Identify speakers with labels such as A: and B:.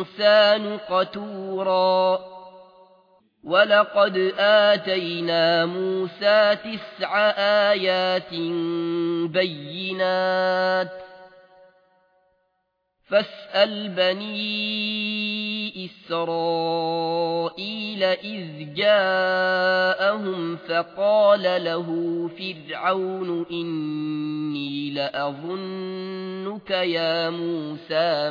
A: الإنسان قتورا ولقد آتينا موسى تسع آيات بينات فاسأل بني إسرائيل إذ جاءهم فقال له فرعون إني لأظنك يا موسى